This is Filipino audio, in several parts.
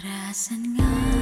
Para saan nga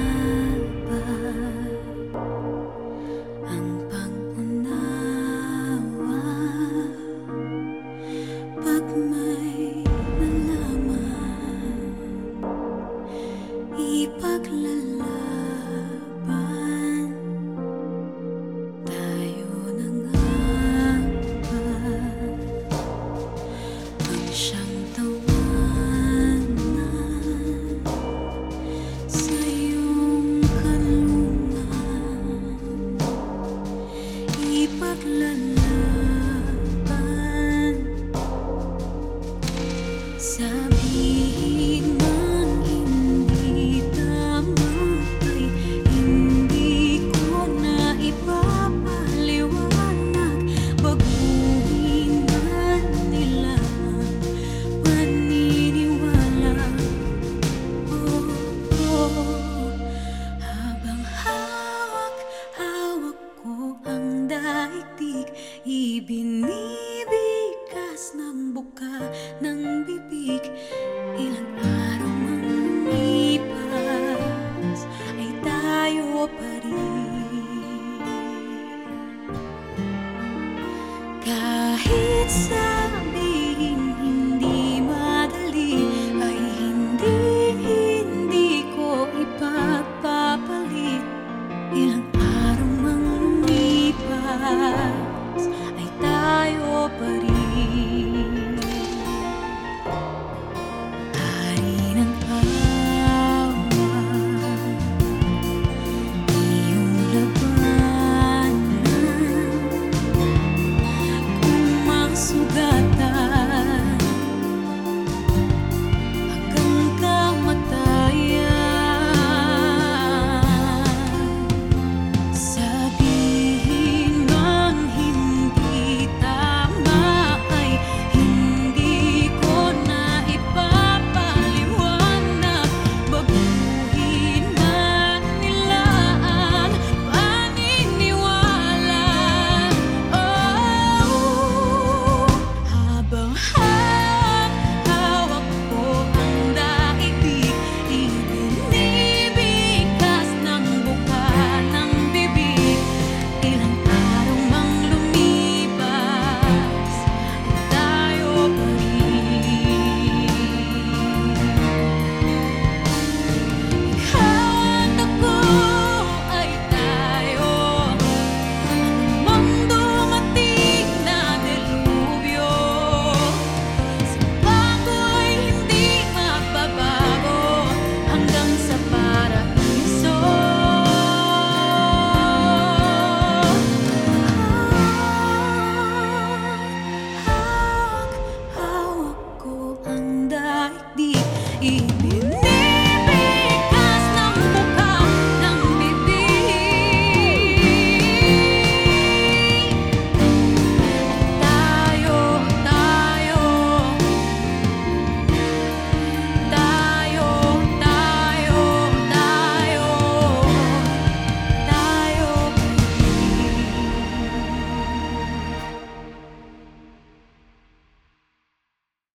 Binibigas ng buka ng bibig Ilang araw mang lumipas Ay tayo pa rin. Kahit sa eat.